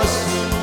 us.